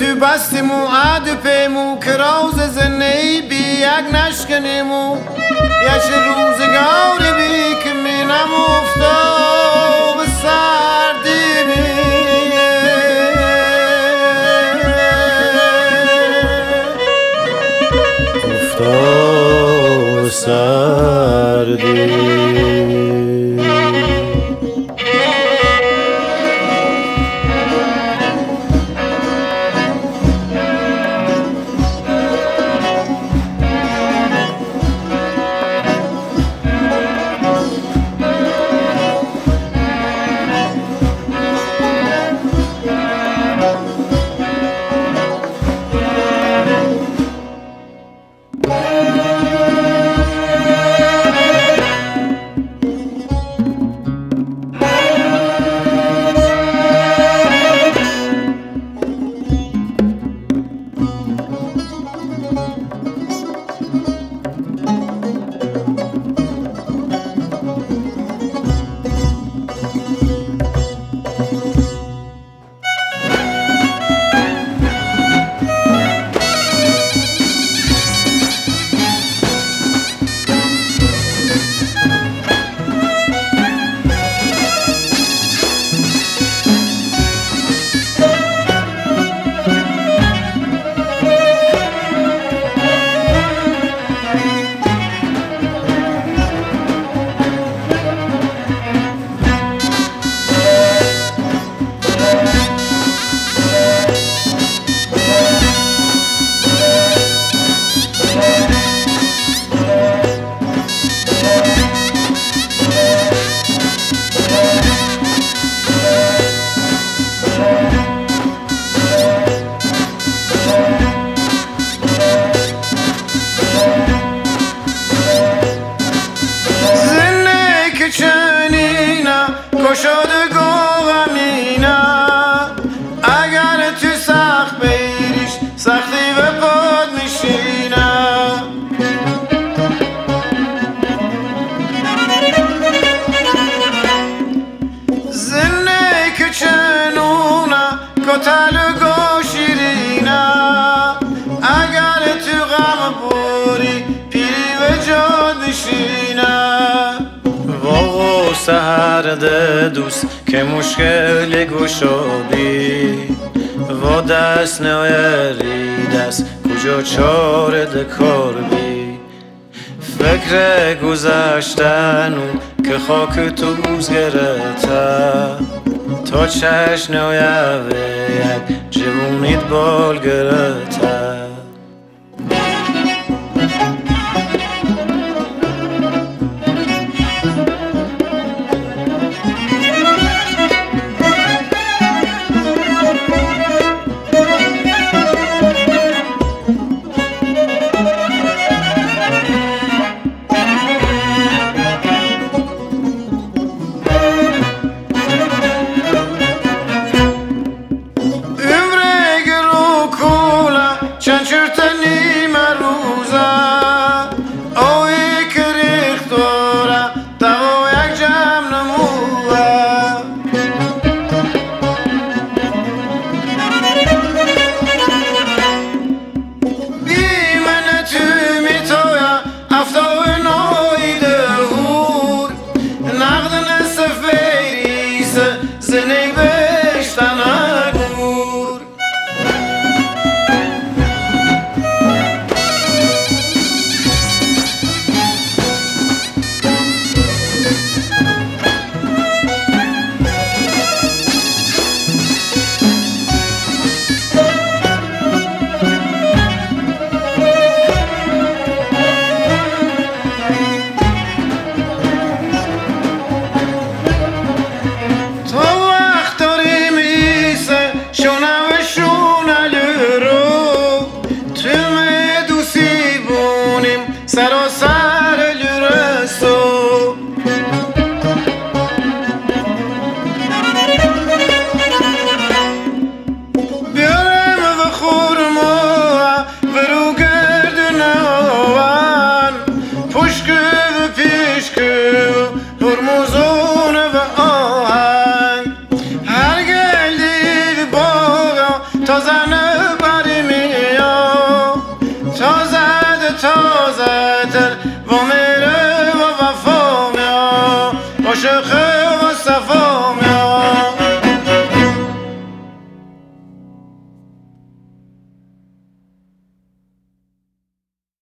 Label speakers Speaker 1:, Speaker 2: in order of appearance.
Speaker 1: تو بستیمو عد پیمو کراوز زنی بی یک نشکنیمو. یش روزگاری بی که می نمفتا به سردی بی
Speaker 2: افتاد سردی
Speaker 1: زنه که
Speaker 2: سهر دوست که مشکل گشابی و دست نیاری دست کجا چاره دکار بی فکر گذشتنو که خاک توز گرته تا چشن نیاوه یک جوونیت بال گرته
Speaker 1: Sarosa. Moi je rêve à savoir